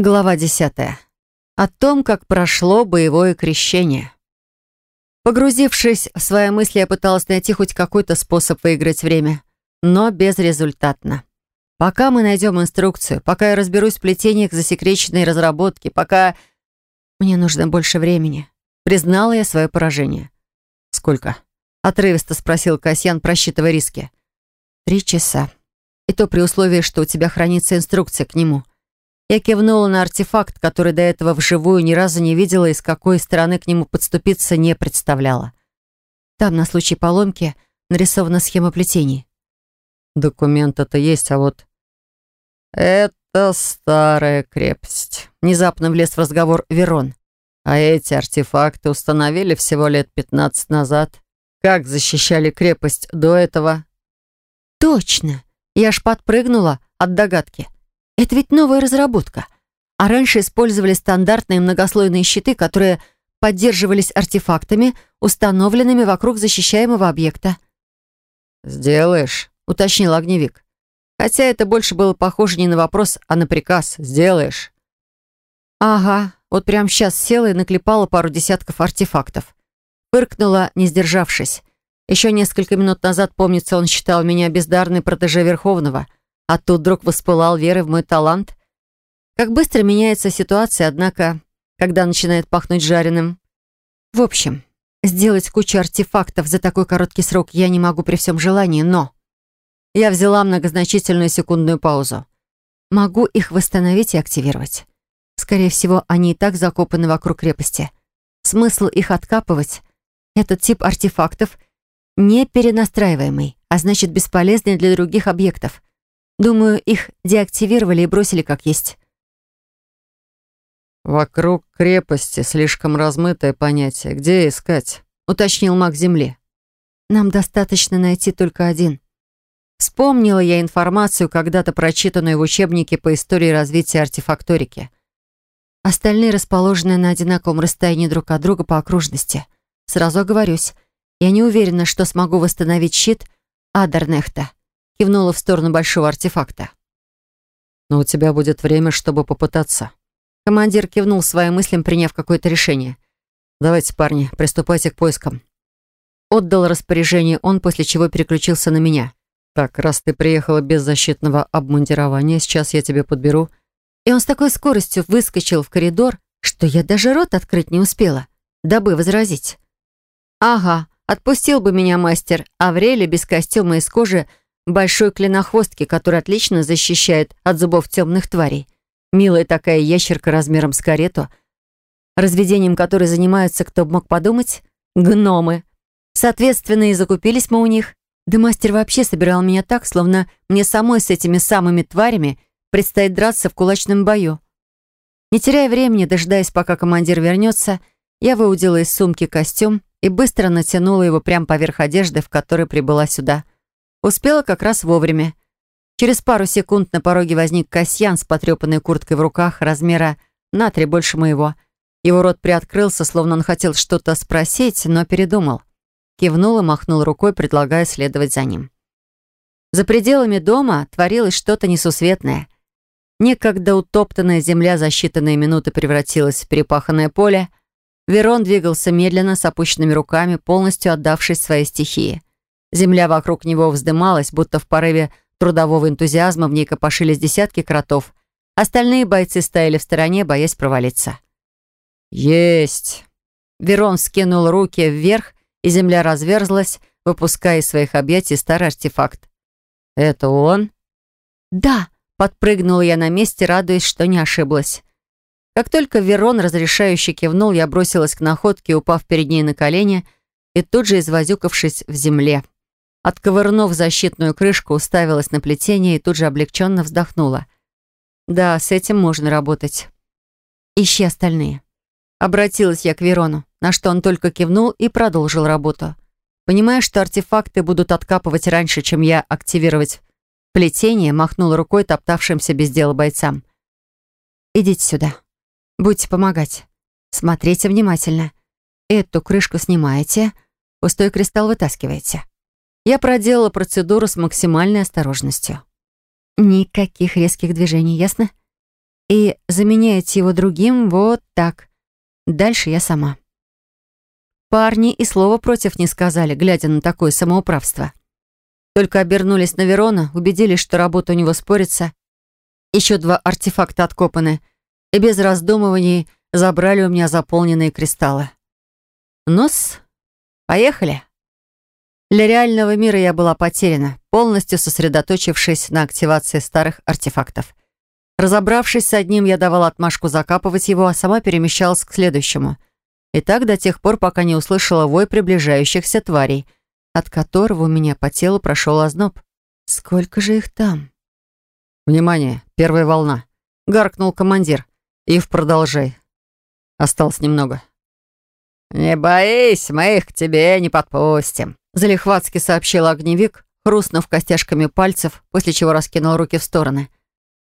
Глава 10. О том, как прошло боевое крещение. Погрузившись в свои мысли, я пыталась найти хоть какой-то способ выиграть время, но безрезультатно. Пока мы найдем инструкцию, пока я разберусь в плетениях засекреченной разработки, пока... Мне нужно больше времени. Признала я свое поражение. «Сколько?» — отрывисто спросил Касьян, просчитывая риски. «Три часа. И то при условии, что у тебя хранится инструкция к нему». Я кивнула на артефакт, который до этого вживую ни разу не видела и с какой стороны к нему подступиться не представляла. Там на случай поломки нарисована схема плетений. Документ-то есть, а вот... Это старая крепость. Внезапно влез в разговор Верон. А эти артефакты установили всего лет 15 назад. Как защищали крепость до этого? Точно. Я аж подпрыгнула от догадки. Это ведь новая разработка. А раньше использовали стандартные многослойные щиты, которые поддерживались артефактами, установленными вокруг защищаемого объекта. «Сделаешь?» — уточнил огневик. Хотя это больше было похоже не на вопрос, а на приказ. «Сделаешь?» «Ага, вот прямо сейчас села и наклепала пару десятков артефактов. Пыркнула, не сдержавшись. Еще несколько минут назад, помнится, он считал меня бездарной протеже Верховного — а тут вдруг воспылал верой в мой талант. Как быстро меняется ситуация, однако, когда начинает пахнуть жареным. В общем, сделать кучу артефактов за такой короткий срок я не могу при всем желании, но... Я взяла многозначительную секундную паузу. Могу их восстановить и активировать. Скорее всего, они и так закопаны вокруг крепости. Смысл их откапывать — этот тип артефактов не перенастраиваемый, а значит бесполезный для других объектов. Думаю, их деактивировали и бросили как есть. «Вокруг крепости слишком размытое понятие. Где искать?» — уточнил маг Земли. «Нам достаточно найти только один». Вспомнила я информацию, когда-то прочитанную в учебнике по истории развития артефакторики. Остальные расположены на одинаковом расстоянии друг от друга по окружности. Сразу оговорюсь, я не уверена, что смогу восстановить щит Адернехта кивнула в сторону большого артефакта. «Но у тебя будет время, чтобы попытаться». Командир кивнул своим мыслям, приняв какое-то решение. «Давайте, парни, приступайте к поискам». Отдал распоряжение он, после чего переключился на меня. «Так, раз ты приехала без защитного обмундирования, сейчас я тебе подберу». И он с такой скоростью выскочил в коридор, что я даже рот открыть не успела, дабы возразить. «Ага, отпустил бы меня мастер, Аврелий без костюма из кожи большой клинохвостки, который отлично защищает от зубов темных тварей. Милая такая ящерка размером с карету, разведением которой занимаются, кто бы мог подумать, гномы. Соответственно, и закупились мы у них. Да мастер вообще собирал меня так, словно мне самой с этими самыми тварями предстоит драться в кулачном бою. Не теряя времени, дожидаясь, пока командир вернется, я выудила из сумки костюм и быстро натянула его прямо поверх одежды, в которой прибыла сюда. Успела как раз вовремя. Через пару секунд на пороге возник Касьян с потрепанной курткой в руках размера на три больше моего. Его рот приоткрылся, словно он хотел что-то спросить, но передумал. Кивнул и махнул рукой, предлагая следовать за ним. За пределами дома творилось что-то несусветное. Некогда утоптанная земля за считанные минуты превратилась в перепаханное поле. Верон двигался медленно, с опущенными руками, полностью отдавшись своей стихии. Земля вокруг него вздымалась, будто в порыве трудового энтузиазма в ней копошились десятки кротов. Остальные бойцы стояли в стороне, боясь провалиться. «Есть!» Верон скинул руки вверх, и земля разверзлась, выпуская из своих объятий старый артефакт. «Это он?» «Да!» — подпрыгнула я на месте, радуясь, что не ошиблась. Как только Верон разрешающе кивнул, я бросилась к находке, упав перед ней на колени и тут же извозюкавшись в земле. Отковырнув защитную крышку, уставилась на плетение и тут же облегченно вздохнула. Да, с этим можно работать. Ищи остальные. Обратилась я к Верону, на что он только кивнул и продолжил работу. Понимая, что артефакты будут откапывать раньше, чем я активировать плетение, махнула рукой топтавшимся без дела бойцам. «Идите сюда. Будьте помогать. Смотрите внимательно. Эту крышку снимаете, пустой кристалл вытаскиваете. Я проделала процедуру с максимальной осторожностью. Никаких резких движений, ясно? и заменяете его другим вот так. Дальше я сама. Парни и слова против не сказали, глядя на такое самоуправство. Только обернулись на Верона, убедились, что работа у него спорится. Еще два артефакта откопаны, и без раздумываний забрали у меня заполненные кристаллы. Нос, поехали. Для реального мира я была потеряна, полностью сосредоточившись на активации старых артефактов. Разобравшись с одним, я давала отмашку закапывать его, а сама перемещалась к следующему. И так до тех пор, пока не услышала вой приближающихся тварей, от которого у меня по телу прошел озноб. Сколько же их там? «Внимание! Первая волна!» — гаркнул командир. «Ив, продолжай. Осталось немного». «Не боись, мы их к тебе не подпустим», Залихватски сообщил огневик, хрустнув костяшками пальцев, после чего раскинул руки в стороны.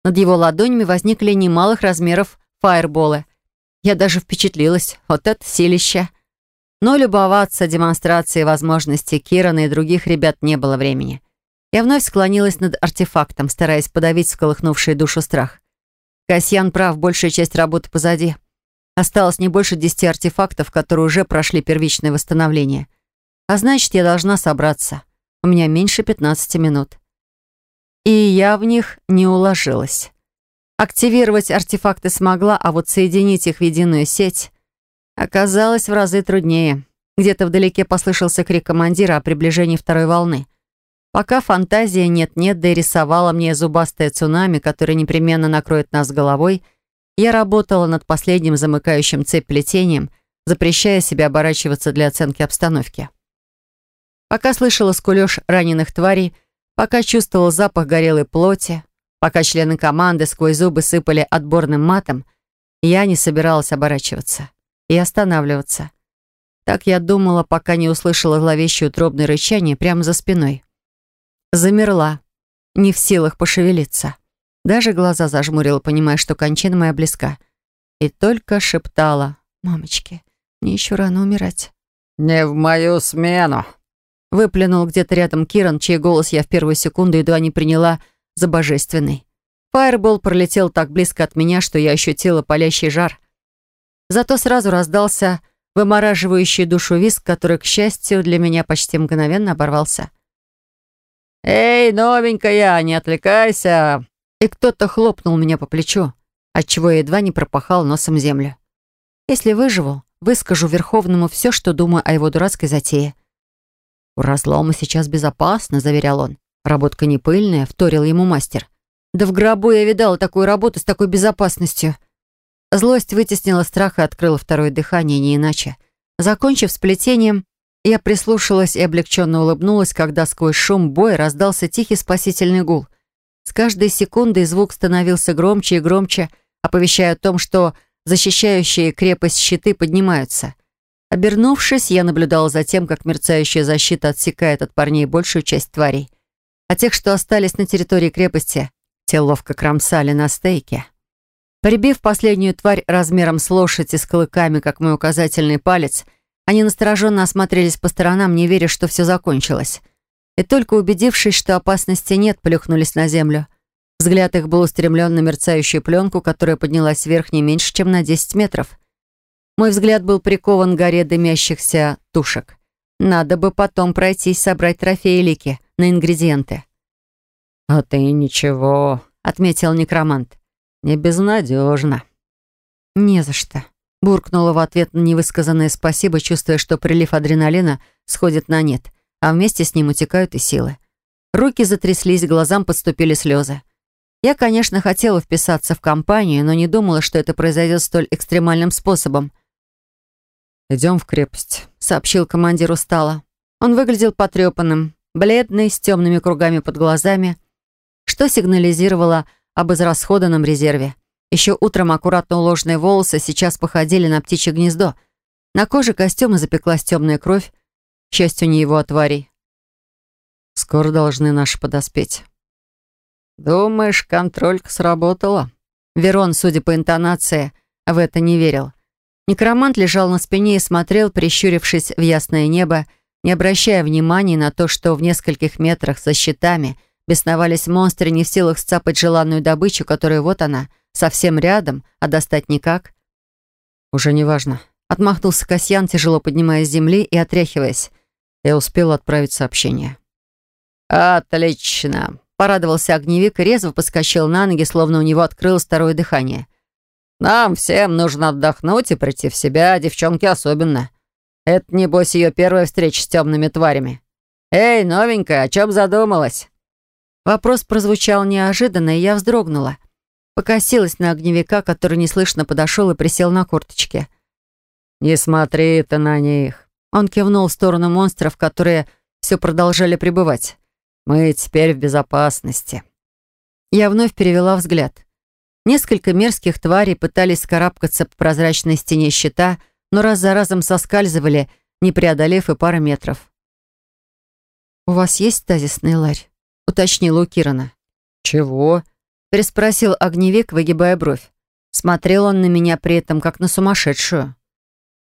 Над его ладонями возникли немалых размеров фаерболы. Я даже впечатлилась. Вот это силища. Но любоваться демонстрацией возможностей Кирана и других ребят не было времени. Я вновь склонилась над артефактом, стараясь подавить всколыхнувший душу страх. Касьян прав, большая часть работы позади. Осталось не больше десяти артефактов, которые уже прошли первичное восстановление — а значит, я должна собраться. У меня меньше 15 минут. И я в них не уложилась. Активировать артефакты смогла, а вот соединить их в единую сеть оказалось в разы труднее. Где-то вдалеке послышался крик командира о приближении второй волны. Пока фантазия нет-нет, да и рисовала мне зубастое цунами, которое непременно накроет нас головой, я работала над последним замыкающим цепь плетением, запрещая себе оборачиваться для оценки обстановки. Пока слышала скулёж раненых тварей, пока чувствовала запах горелой плоти, пока члены команды сквозь зубы сыпали отборным матом, я не собиралась оборачиваться и останавливаться. Так я думала, пока не услышала зловещее утробное рычание прямо за спиной. Замерла, не в силах пошевелиться. Даже глаза зажмурила, понимая, что кончина моя близка. И только шептала «Мамочки, мне еще рано умирать». «Не в мою смену», Выплюнул где-то рядом Киран, чей голос я в первую секунду едва не приняла за божественный. Фаербол пролетел так близко от меня, что я ощутила палящий жар. Зато сразу раздался вымораживающий душу виск, который, к счастью, для меня почти мгновенно оборвался. «Эй, новенькая, не отвлекайся!» И кто-то хлопнул меня по плечу, отчего я едва не пропахал носом землю. Если выживу, выскажу Верховному все, что думаю о его дурацкой затее. «У разлома сейчас безопасно», — заверял он. «Работка не пыльная», — вторил ему мастер. «Да в гробу я видала такую работу с такой безопасностью». Злость вытеснила страх и открыла второе дыхание, не иначе. Закончив с плетением, я прислушалась и облегченно улыбнулась, когда сквозь шум боя раздался тихий спасительный гул. С каждой секундой звук становился громче и громче, оповещая о том, что защищающие крепость щиты поднимаются. Обернувшись, я наблюдала за тем, как мерцающая защита отсекает от парней большую часть тварей. А тех, что остались на территории крепости, те ловко кромсали на стейке. Прибив последнюю тварь размером с лошадь и с клыками, как мой указательный палец, они настороженно осмотрелись по сторонам, не веря, что все закончилось. И только убедившись, что опасности нет, плюхнулись на землю. Взгляд их был устремлен на мерцающую пленку, которая поднялась вверх не меньше, чем на 10 метров. Мой взгляд был прикован к горе дымящихся тушек. Надо бы потом пройтись собрать трофеи Лики на ингредиенты. «А ты ничего», — отметил некромант. «Не безнадежно». «Не за что», — буркнула в ответ на невысказанное спасибо, чувствуя, что прилив адреналина сходит на нет, а вместе с ним утекают и силы. Руки затряслись, глазам подступили слезы. Я, конечно, хотела вписаться в компанию, но не думала, что это произойдет столь экстремальным способом. «Идем в крепость», — сообщил командир устало. Он выглядел потрепанным, бледный, с темными кругами под глазами, что сигнализировало об израсходанном резерве. Еще утром аккуратно уложенные волосы сейчас походили на птичье гнездо. На коже костюма запеклась темная кровь, к счастью, не его, а тварей. «Скоро должны наши подоспеть». «Думаешь, контролька сработала?» Верон, судя по интонации, в это не верил. Некромант лежал на спине и смотрел, прищурившись в ясное небо, не обращая внимания на то, что в нескольких метрах со щитами бесновались монстры, не в силах сцапать желанную добычу, которая вот она, совсем рядом, а достать никак. «Уже не важно», — отмахнулся Касьян, тяжело поднимаясь с земли и отряхиваясь. Я успел отправить сообщение. «Отлично!» — порадовался огневик и резво поскочил на ноги, словно у него открылось второе дыхание. «Нам всем нужно отдохнуть и прийти в себя, девчонки особенно. Это, небось, ее первая встреча с темными тварями. Эй, новенькая, о чем задумалась?» Вопрос прозвучал неожиданно, и я вздрогнула. Покосилась на огневика, который неслышно подошел и присел на корточки. «Не смотри ты на них!» Он кивнул в сторону монстров, которые все продолжали пребывать. «Мы теперь в безопасности». Я вновь перевела взгляд. Несколько мерзких тварей пытались скарабкаться по прозрачной стене щита, но раз за разом соскальзывали, не преодолев и пары метров. «У вас есть тазисный ларь?» — уточнила у Кирана. «Чего?» — переспросил огневик, выгибая бровь. Смотрел он на меня при этом, как на сумасшедшую.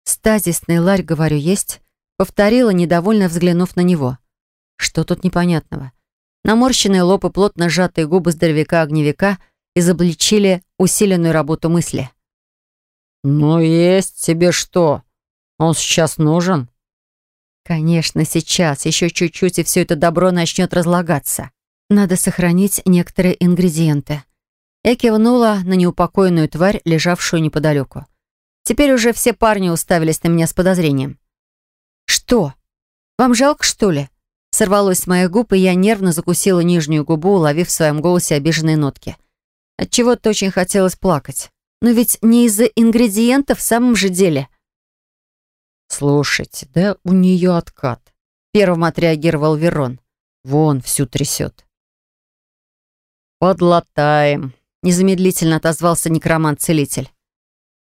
«Стазисный ларь, говорю, есть?» — повторила, недовольно взглянув на него. «Что тут непонятного?» Наморщенные лоб и плотно сжатые губы здоровяка-огневика — изобличили усиленную работу мысли. «Ну, есть тебе что? Он сейчас нужен?» «Конечно, сейчас. Еще чуть-чуть, и все это добро начнет разлагаться. Надо сохранить некоторые ингредиенты». Я кивнула на неупокоенную тварь, лежавшую неподалеку. Теперь уже все парни уставились на меня с подозрением. «Что? Вам жалко, что ли?» Сорвалось с моих губ, и я нервно закусила нижнюю губу, уловив в своем голосе обиженные нотки. Отчего-то очень хотелось плакать. Но ведь не из-за ингредиентов в самом же деле. «Слушайте, да у нее откат», — первым отреагировал Верон. «Вон, всю трясет». «Подлатаем», — незамедлительно отозвался некромант-целитель.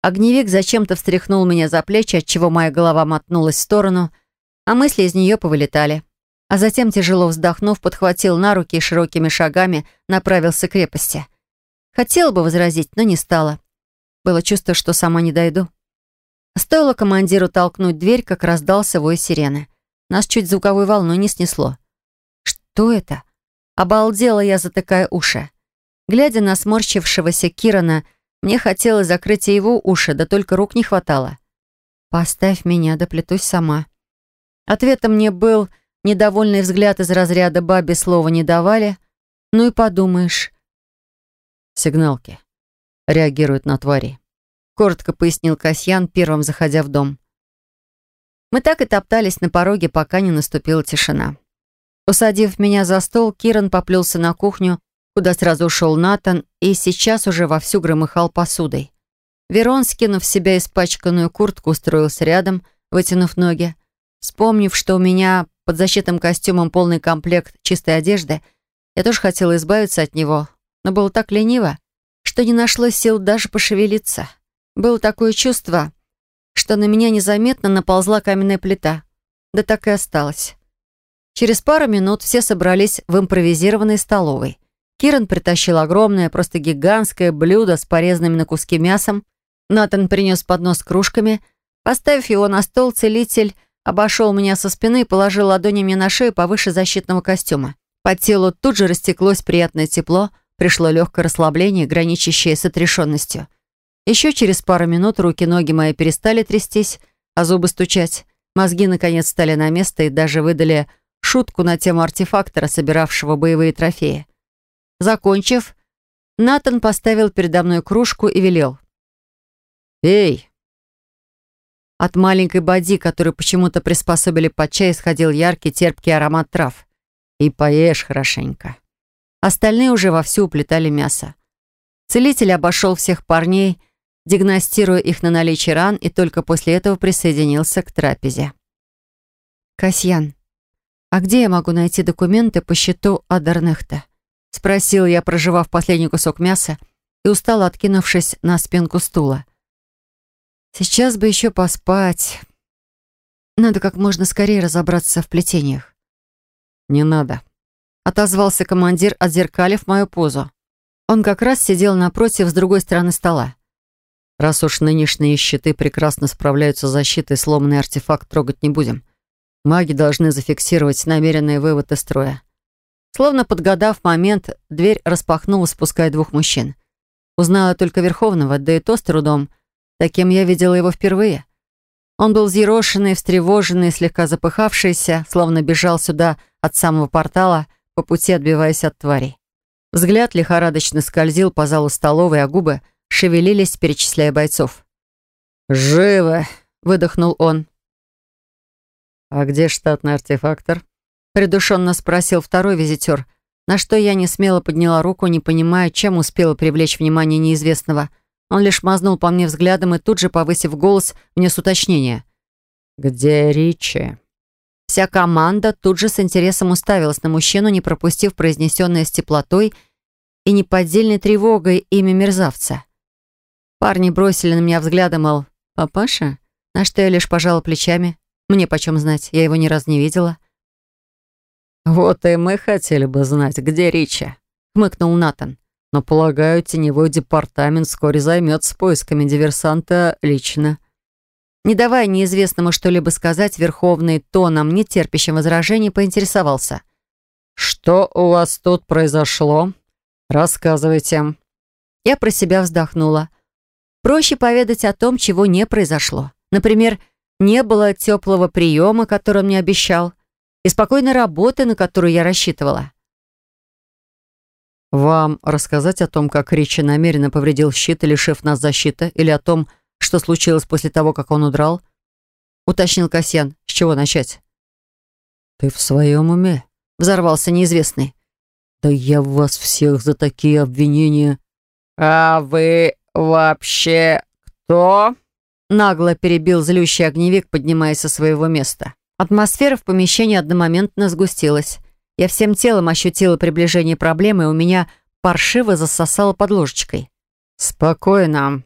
Огневик зачем-то встряхнул меня за плечи, отчего моя голова мотнулась в сторону, а мысли из нее повылетали. А затем, тяжело вздохнув, подхватил на руки и широкими шагами направился к крепости. Хотела бы возразить, но не стала. Было чувство, что сама не дойду. Стоило командиру толкнуть дверь, как раздался вой сирены. Нас чуть звуковой волной не снесло. Что это? Обалдела я, затыкая уши. Глядя на сморщившегося Кирана, мне хотелось закрыть его уши, да только рук не хватало. «Поставь меня, доплетусь сама». Ответом мне был недовольный взгляд из разряда «бабе слова не давали». Ну и подумаешь, сигналки. Реагируют на твари. Коротко пояснил Касьян, первым заходя в дом. Мы так и топтались на пороге, пока не наступила тишина. Усадив меня за стол, Киран поплелся на кухню, куда сразу ушел Натан, и сейчас уже вовсю громыхал посудой. Верон, скинув с себя испачканную куртку, устроился рядом, вытянув ноги. Вспомнив, что у меня под защитным костюмом полный комплект чистой одежды, я тоже хотела избавиться от него, но было так лениво, что не нашлось сил даже пошевелиться. Было такое чувство, что на меня незаметно наползла каменная плита. Да так и осталось. Через пару минут все собрались в импровизированной столовой. Киран притащил огромное, просто гигантское блюдо с порезанными на куски мясом. Натан принес поднос с кружками. Поставив его на стол, целитель обошел меня со спины и положил ладони мне на шею повыше защитного костюма. По телу тут же растеклось приятное тепло — Пришло легкое расслабление, граничащее с отрешенностью. Еще через пару минут руки-ноги мои перестали трястись, а зубы стучать. Мозги, наконец, стали на место и даже выдали шутку на тему артефактора, собиравшего боевые трофеи. Закончив, Натан поставил передо мной кружку и велел. «Эй!» От маленькой боди, которую почему-то приспособили под чай, исходил яркий терпкий аромат трав. «И поешь хорошенько». Остальные уже вовсю уплетали мясо. Целитель обошел всех парней, диагностируя их на наличие ран, и только после этого присоединился к трапезе. «Касьян, а где я могу найти документы по счету Адернехта?» — спросил я, проживав последний кусок мяса и устало откинувшись на спинку стула. «Сейчас бы еще поспать. Надо как можно скорее разобраться в плетениях». «Не надо», отозвался командир, отзеркалив мою позу. Он как раз сидел напротив с другой стороны стола. «Раз уж нынешние щиты прекрасно справляются с защитой, сломанный артефакт трогать не будем. Маги должны зафиксировать намеренный вывод из строя». Словно подгадав момент, дверь распахнулась, спуская двух мужчин. Узнала только Верховного, да и то с трудом. Таким я видела его впервые. Он был взъерошенный, встревоженный, слегка запыхавшийся, словно бежал сюда от самого портала, по пути отбиваясь от тварей. Взгляд лихорадочно скользил по залу столовой, а губы шевелились, перечисляя бойцов. «Живо!» — выдохнул он. «А где штатный артефактор?» — придушенно спросил второй визитер, на что я не смело подняла руку, не понимая, чем успела привлечь внимание неизвестного. Он лишь мазнул по мне взглядом и тут же, повысив голос, внес уточнение. «Где Ричи?» Вся команда тут же с интересом уставилась на мужчину, не пропустив произнесенное с теплотой и неподдельной тревогой имя мерзавца. Парни бросили на меня взглядом, мол, «Папаша?» На что я лишь пожала плечами. Мне почем знать, я его ни разу не видела. «Вот и мы хотели бы знать, где Рича», — хмыкнул Натан. «Но, полагаю, теневой департамент вскоре займется поисками диверсанта лично». Не давая неизвестному что-либо сказать, Верховный тоном, не терпящим возражений, поинтересовался. «Что у вас тут произошло? Рассказывайте». Я про себя вздохнула. Проще поведать о том, чего не произошло. Например, не было теплого приема, который он мне обещал, и спокойной работы, на которую я рассчитывала. «Вам рассказать о том, как Ричи намеренно повредил щит, лишив нас защиты, или о том, случилось после того, как он удрал?» — уточнил Касьян. «С чего начать?» «Ты в своем уме?» — взорвался неизвестный. «Да я вас всех за такие обвинения...» «А вы вообще кто?» Нагло перебил злющий огневик, поднимаясь со своего места. Атмосфера в помещении одномоментно сгустилась. Я всем телом ощутила приближение проблемы, и у меня паршиво засосало под ложечкой. «Спокойно»,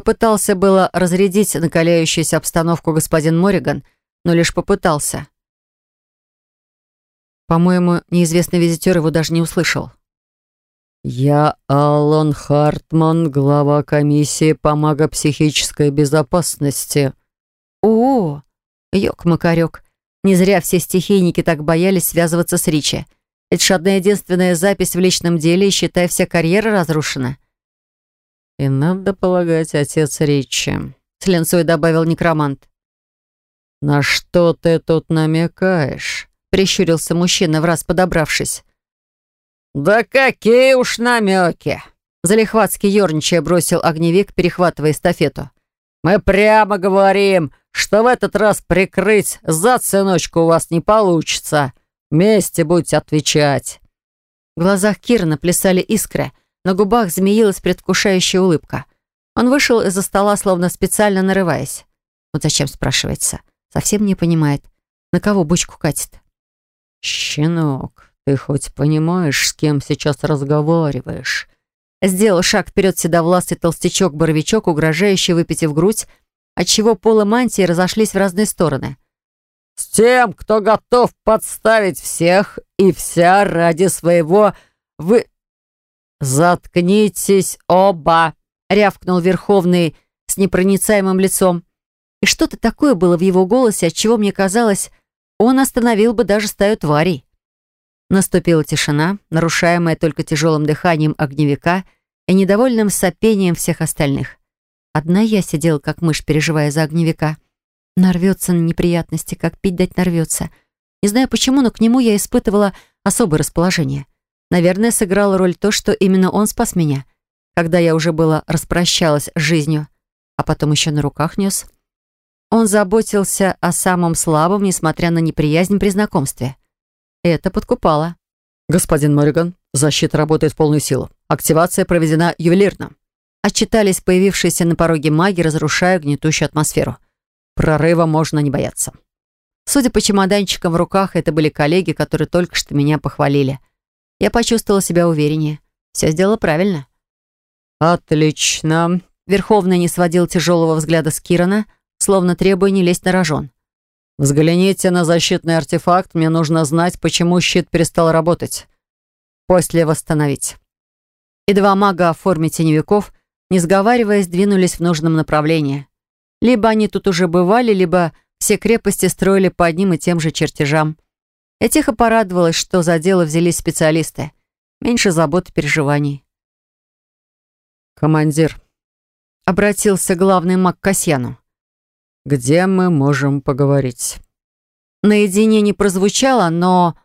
Попытался было разрядить накаляющуюся обстановку господин Мориган, но лишь попытался. По-моему, неизвестный визитер его даже не услышал. «Я Алан Хартман, глава комиссии по магопсихической безопасности». «О, ёк-макарёк. Не зря все стихийники так боялись связываться с Ричи. Это ж одна единственная запись в личном деле, и, считай, вся карьера разрушена». «И надо полагать, отец Ричи», — с добавил некромант. «На что ты тут намекаешь?» — прищурился мужчина, в раз подобравшись. «Да какие уж намеки!» Залихватски ерничая бросил огневик, перехватывая эстафету. «Мы прямо говорим, что в этот раз прикрыть за сыночку у вас не получится. Вместе будете отвечать». В глазах Кира плясали искры, на губах змеилась предвкушающая улыбка. Он вышел из-за стола, словно специально нарываясь. Вот зачем, спрашивается. Совсем не понимает, на кого бочку катит. «Щенок, ты хоть понимаешь, с кем сейчас разговариваешь?» Сделал шаг вперед седовласый толстячок-боровичок, угрожающий выпитив грудь, отчего полы мантии разошлись в разные стороны. «С тем, кто готов подставить всех и вся ради своего вы...» «Заткнитесь оба!» — рявкнул Верховный с непроницаемым лицом. И что-то такое было в его голосе, от чего мне казалось, он остановил бы даже стаю тварей. Наступила тишина, нарушаемая только тяжелым дыханием огневика и недовольным сопением всех остальных. Одна я сидела, как мышь, переживая за огневика. Нарвется на неприятности, как пить дать нарвется. Не знаю почему, но к нему я испытывала особое расположение. Наверное, сыграла роль то, что именно он спас меня, когда я уже была распрощалась с жизнью, а потом еще на руках нес. Он заботился о самом слабом, несмотря на неприязнь при знакомстве. Это подкупало. «Господин Морриган, защита работает в полную силу. Активация проведена ювелирно». Отчитались появившиеся на пороге маги, разрушая гнетущую атмосферу. Прорыва можно не бояться. Судя по чемоданчикам в руках, это были коллеги, которые только что меня похвалили. Я почувствовала себя увереннее. Все сделала правильно. «Отлично!» Верховный не сводил тяжелого взгляда с Кирана, словно требуя не лезть на рожон. «Взгляните на защитный артефакт. Мне нужно знать, почему щит перестал работать. После восстановить». И два мага в форме теневиков, не сговариваясь, двинулись в нужном направлении. Либо они тут уже бывали, либо все крепости строили по одним и тем же чертежам. Я тихо порадовалась, что за дело взялись специалисты. Меньше забот и переживаний. «Командир», — обратился главный маг к Касьяну. «Где мы можем поговорить?» Наедине не прозвучало, но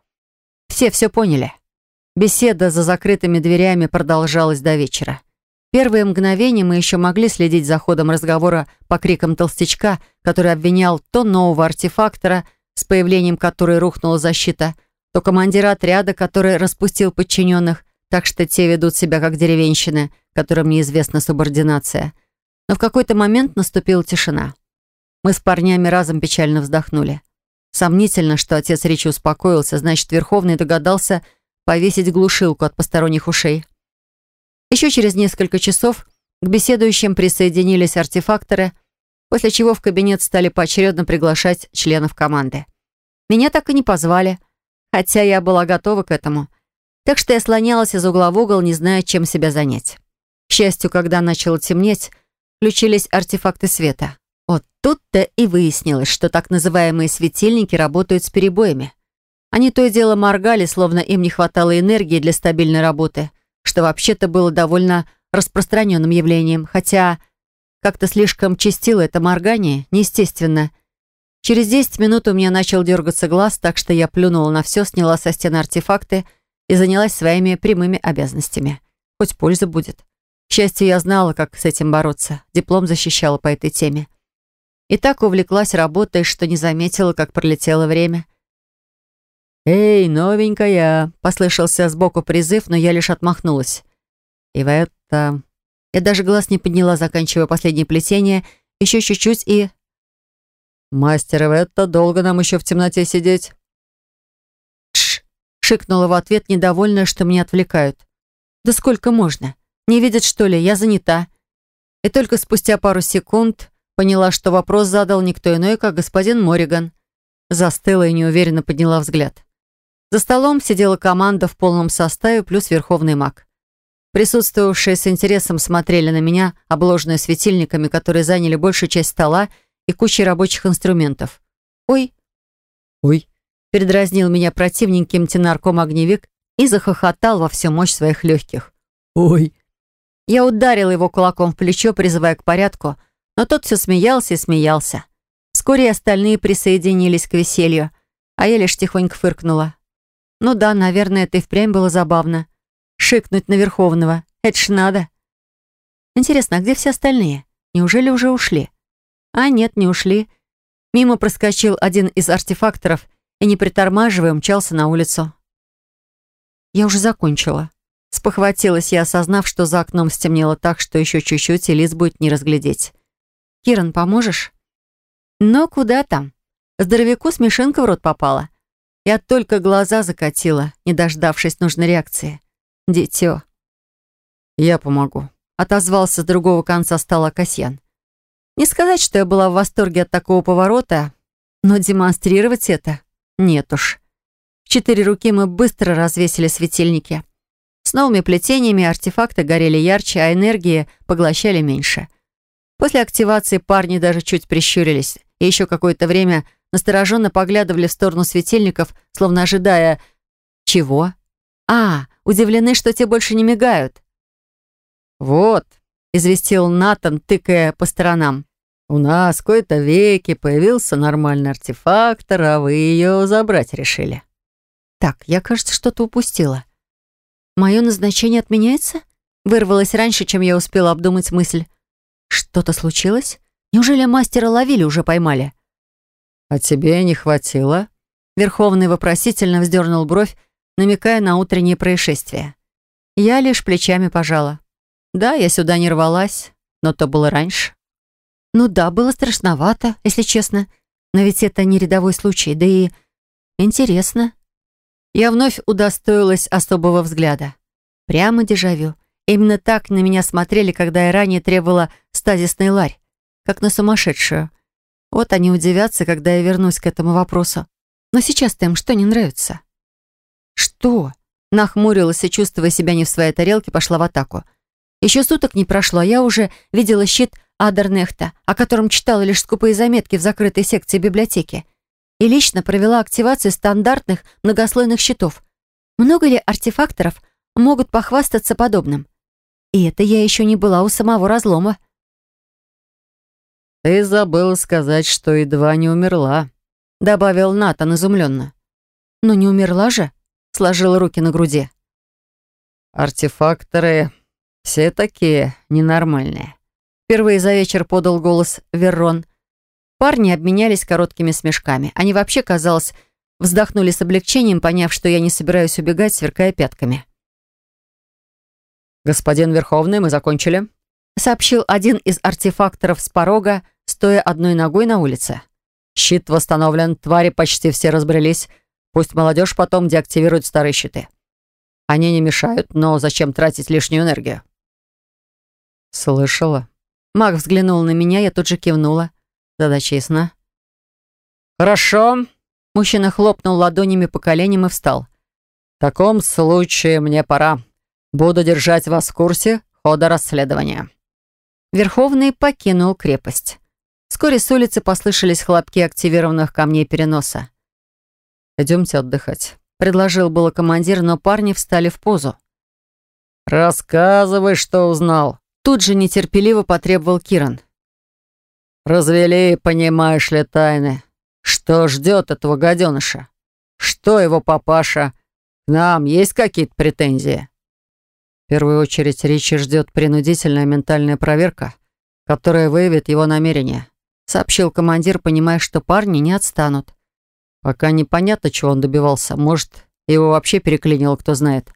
все все поняли. Беседа за закрытыми дверями продолжалась до вечера. Первые мгновения мы еще могли следить за ходом разговора по крикам толстячка, который обвинял то нового артефактора, с появлением которой рухнула защита, то командира отряда, который распустил подчиненных, так что те ведут себя как деревенщины, которым неизвестна субординация. Но в какой-то момент наступила тишина. Мы с парнями разом печально вздохнули. Сомнительно, что отец Ричи успокоился, значит, Верховный догадался повесить глушилку от посторонних ушей. Еще через несколько часов к беседующим присоединились артефакторы, после чего в кабинет стали поочередно приглашать членов команды. Меня так и не позвали, хотя я была готова к этому. Так что я слонялась из угла в угол, не зная, чем себя занять. К счастью, когда начало темнеть, включились артефакты света. Вот тут-то и выяснилось, что так называемые светильники работают с перебоями. Они то и дело моргали, словно им не хватало энергии для стабильной работы, что вообще-то было довольно распространенным явлением, хотя как-то слишком чистило это моргание, неестественно. Через 10 минут у меня начал дергаться глаз, так что я плюнула на все, сняла со стены артефакты и занялась своими прямыми обязанностями. Хоть польза будет. К счастью, я знала, как с этим бороться. Диплом защищала по этой теме. И так увлеклась работой, что не заметила, как пролетело время. «Эй, новенькая!» — послышался сбоку призыв, но я лишь отмахнулась. И в это... Я даже глаз не подняла, заканчивая последнее плетение. Еще чуть-чуть и... «Мастер, в это долго нам еще в темноте сидеть?» «Тш!» — шикнула в ответ, недовольная, что меня отвлекают. «Да сколько можно? Не видят, что ли? Я занята». И только спустя пару секунд поняла, что вопрос задал никто иной, как господин Мориган. Застыла и неуверенно подняла взгляд. За столом сидела команда в полном составе плюс верховный маг. Присутствовавшие с интересом смотрели на меня, обложенные светильниками, которые заняли большую часть стола и кучей рабочих инструментов. «Ой!» «Ой!» передразнил меня противненьким тенарком-огневик и захохотал во всю мощь своих легких. «Ой!» Я ударила его кулаком в плечо, призывая к порядку, но тот все смеялся и смеялся. Вскоре остальные присоединились к веселью, а я лишь тихонько фыркнула. Ну да, наверное, это и впрямь было забавно. Шикнуть на Верховного. Это ж надо. Интересно, а где все остальные? Неужели уже ушли? А нет, не ушли. Мимо проскочил один из артефакторов и, не притормаживая, умчался на улицу. Я уже закончила. Спохватилась я, осознав, что за окном стемнело так, что еще чуть-чуть, и лис будет не разглядеть. «Киран, поможешь?» «Но куда там?» Здоровяку смешинка в рот попала. Я только глаза закатила, не дождавшись нужной реакции. Дитё. «Я помогу», — отозвался с другого конца стола Касьян. Не сказать, что я была в восторге от такого поворота, но демонстрировать это нет уж. В четыре руки мы быстро развесили светильники. С новыми плетениями артефакты горели ярче, а энергии поглощали меньше. После активации парни даже чуть прищурились и еще какое-то время настороженно поглядывали в сторону светильников, словно ожидая... Чего? А, удивлены, что те больше не мигают. «Вот», — известил Натан, тыкая по сторонам. «У нас в кои-то веки появился нормальный артефактор, а вы ее забрать решили». «Так, я, кажется, что-то упустила. Мое назначение отменяется?» Вырвалось раньше, чем я успела обдумать мысль. «Что-то случилось? Неужели мастера ловили, уже поймали?» «А тебе не хватило?» Верховный вопросительно вздернул бровь, намекая на утреннее происшествие. Я лишь плечами пожала. Да, я сюда не рвалась, но то было раньше. Ну да, было страшновато, если честно. Но ведь это не рядовой случай, да и интересно. Я вновь удостоилась особого взгляда. Прямо дежавю. Именно так на меня смотрели, когда я ранее требовала стазисный ларь, как на сумасшедшую. Вот они удивятся, когда я вернусь к этому вопросу. Но сейчас-то им что не нравится? Что? Нахмурилась и, чувствуя себя не в своей тарелке, пошла в атаку. Еще суток не прошло, а я уже видела щит Адернехта, о котором читала лишь скупые заметки в закрытой секции библиотеки. И лично провела активацию стандартных многослойных щитов. Много ли артефакторов могут похвастаться подобным? И это я еще не была у самого разлома. «Ты забыла сказать, что едва не умерла», — добавил Натан изумленно. «Но не умерла же?» — сложила руки на груди. «Артефакторы все такие ненормальные», — впервые за вечер подал голос Веррон. Парни обменялись короткими смешками. Они вообще, казалось, вздохнули с облегчением, поняв, что я не собираюсь убегать, сверкая пятками. «Господин Верховный, мы закончили», — сообщил один из артефакторов с порога, стоя одной ногой на улице. «Щит восстановлен, твари почти все разбрелись. Пусть молодежь потом деактивирует старые щиты. Они не мешают, но зачем тратить лишнюю энергию?» «Слышала». Маг взглянул на меня, я тут же кивнула. Задача ясна. «Хорошо». Мужчина хлопнул ладонями по коленям и встал. «В таком случае мне пора. Буду держать вас в курсе хода расследования». Верховный покинул крепость. Вскоре с улицы послышались хлопки активированных камней переноса. «Идемте отдыхать», — предложил было командир, но парни встали в позу. «Рассказывай, что узнал», — тут же нетерпеливо потребовал Киран. «Развели, понимаешь ли, тайны. Что ждет этого гаденыша? Что его папаша? К нам есть какие-то претензии?» В первую очередь Ричи ждет принудительная ментальная проверка, которая выявит его намерения, сообщил командир, понимая, что парни не отстанут. Пока непонятно, чего он добивался. Может, его вообще переклинило, кто знает.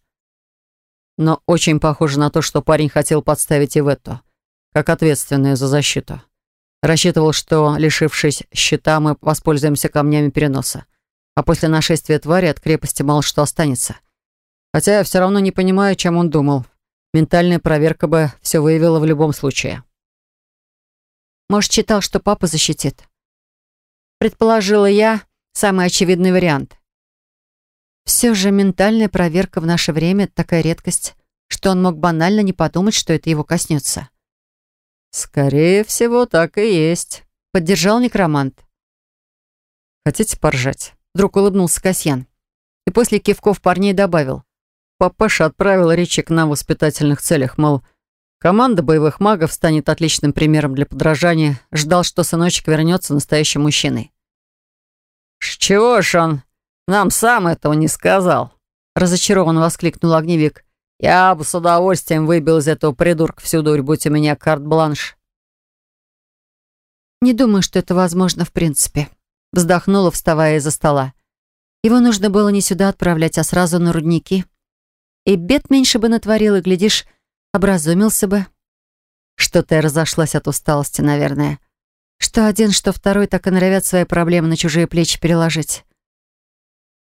Но очень похоже на то, что парень хотел подставить и в эту, как ответственную за защиту. Рассчитывал, что, лишившись щита, мы воспользуемся камнями переноса. А после нашествия твари от крепости мало что останется. Хотя я все равно не понимаю, чем он думал. Ментальная проверка бы все выявила в любом случае. Может, считал, что папа защитит? Предположила я самый очевидный вариант. Все же ментальная проверка в наше время — такая редкость, что он мог банально не подумать, что это его коснется. «Скорее всего, так и есть», — поддержал некромант. «Хотите поржать?» Вдруг улыбнулся Касьян. И после кивков парней добавил. Папаша отправил Ричи к нам в воспитательных целях, мол, команда боевых магов станет отличным примером для подражания. Ждал, что сыночек вернется настоящим мужчиной. «С чего ж он нам сам этого не сказал?» Разочарованно воскликнул огневик. «Я бы с удовольствием выбил из этого придурка всю дурь, будь у меня карт-бланш». «Не думаю, что это возможно в принципе», вздохнула, вставая из-за стола. Его нужно было не сюда отправлять, а сразу на рудники. И бед меньше бы натворил, и, глядишь, образумился бы. Что-то я разошлась от усталости, наверное. Что один, что второй так и норовят свои проблемы на чужие плечи переложить.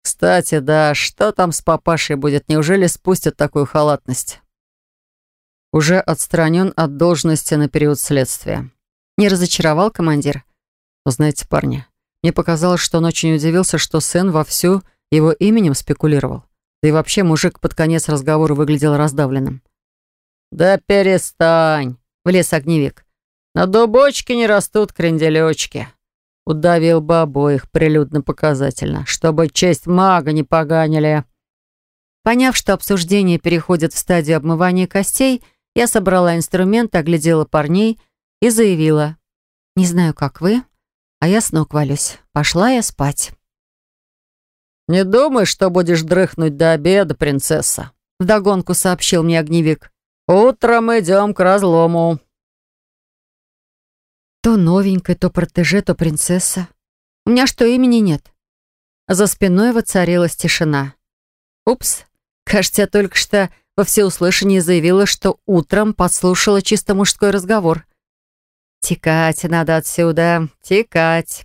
Кстати, да, что там с папашей будет? Неужели спустят такую халатность? Уже отстранен от должности на период следствия. Не разочаровал командир? Но знаете, парни, мне показалось, что он очень удивился, что сын вовсю его именем спекулировал. Да и вообще мужик под конец разговора выглядел раздавленным. «Да перестань!» — влез огневик. «На дубочке не растут кренделечки». Удавил бы обоих прилюдно показательно, чтобы честь мага не поганили. Поняв, что обсуждение переходит в стадию обмывания костей, я собрала инструмент, оглядела парней и заявила. «Не знаю, как вы, а я с ног валюсь. Пошла я спать». «Не думай, что будешь дрыхнуть до обеда, принцесса», — вдогонку сообщил мне огневик. «Утром идем к разлому». То новенькая, то протеже, то принцесса. У меня что, имени нет? За спиной воцарилась тишина. Упс, кажется, я только что во всеуслышание заявила, что утром подслушала чисто мужской разговор. Текать надо отсюда, текать.